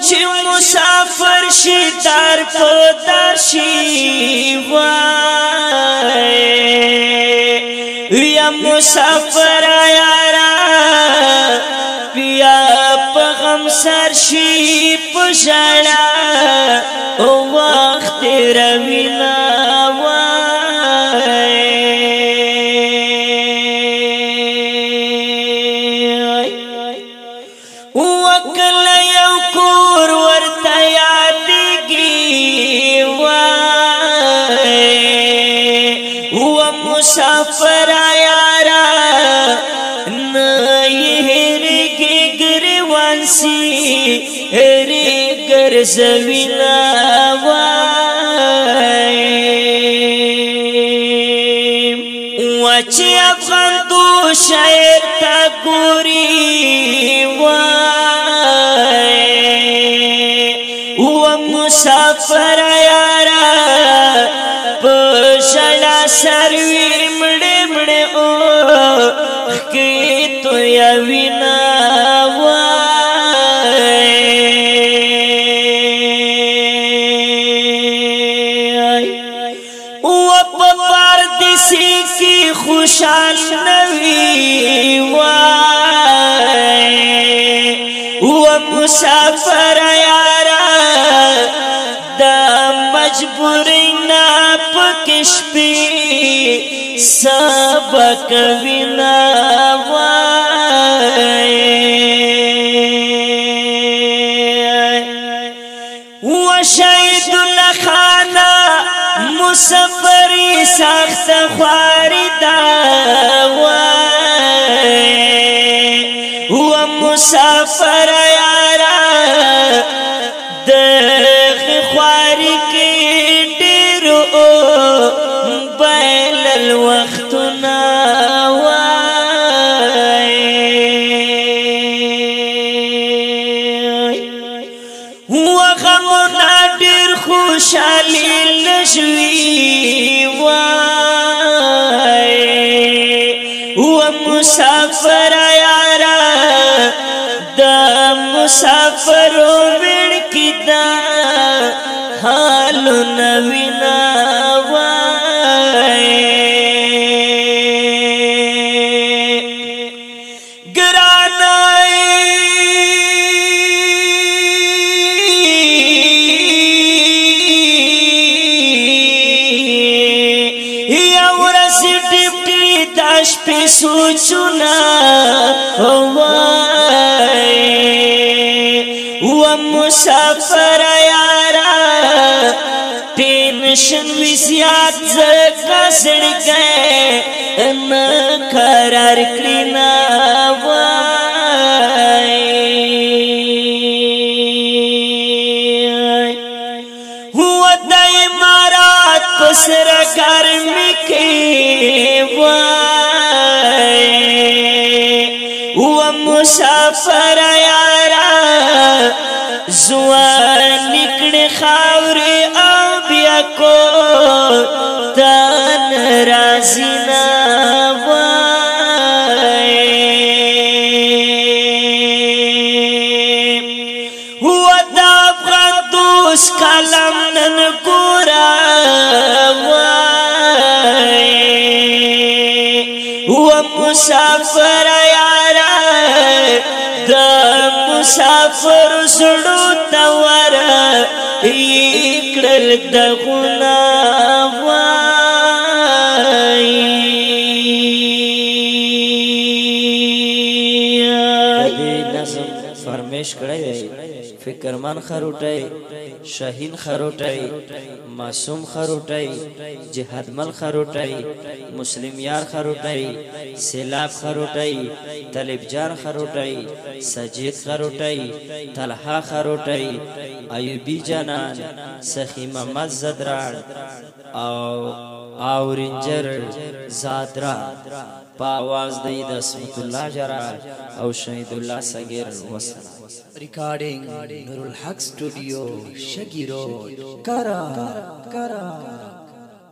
چې مسافر شي در په در شي وای ویا مسافر یارا بیا په غم سر شي پښړا او وخت روینا وکل یو کو ہوا مسافر وچی افغان دو ونسی تا گوری نوچ ہوا مسافر پرایا پسې کې خوشال نوي وای و مسافر یارا د مجبورینا پکش پی سبق وینا وای و شهید لخانه مصف سخت خواری دا وای و مسافر یارا د خواری کی ډیر او بل الوخت نا وای و غم خوشحالی مسافر یارا پر مسافر وڑ کی دا حال نوینا پی داش پی سوچنا وای و مسافر یارا ټینشن وی زیات زکا سړګې ان قرار کړینا وای هو د امارات پسر ګرمي کې سر یارا زوان نکڑ خاور او بیا کو تان رازی نا ہوا دا افغان مسافر مسافر سړو تور ایکړل د غنا فکرمن خروټي شاهین خروټي معصوم خروټي جهادمل خروټي مسلم یار خروټي سیلاب خروټي طلبجار خروټي سجید خروټي طلحه خروټي ایوبی جانان سخی محمد زدران او اورنجر زادران په आवाज دی د سمت الله جرار او شهید الله صغیر وسلام ریکارډینګ نور الحق سټوډیو شګیرو کرا کرا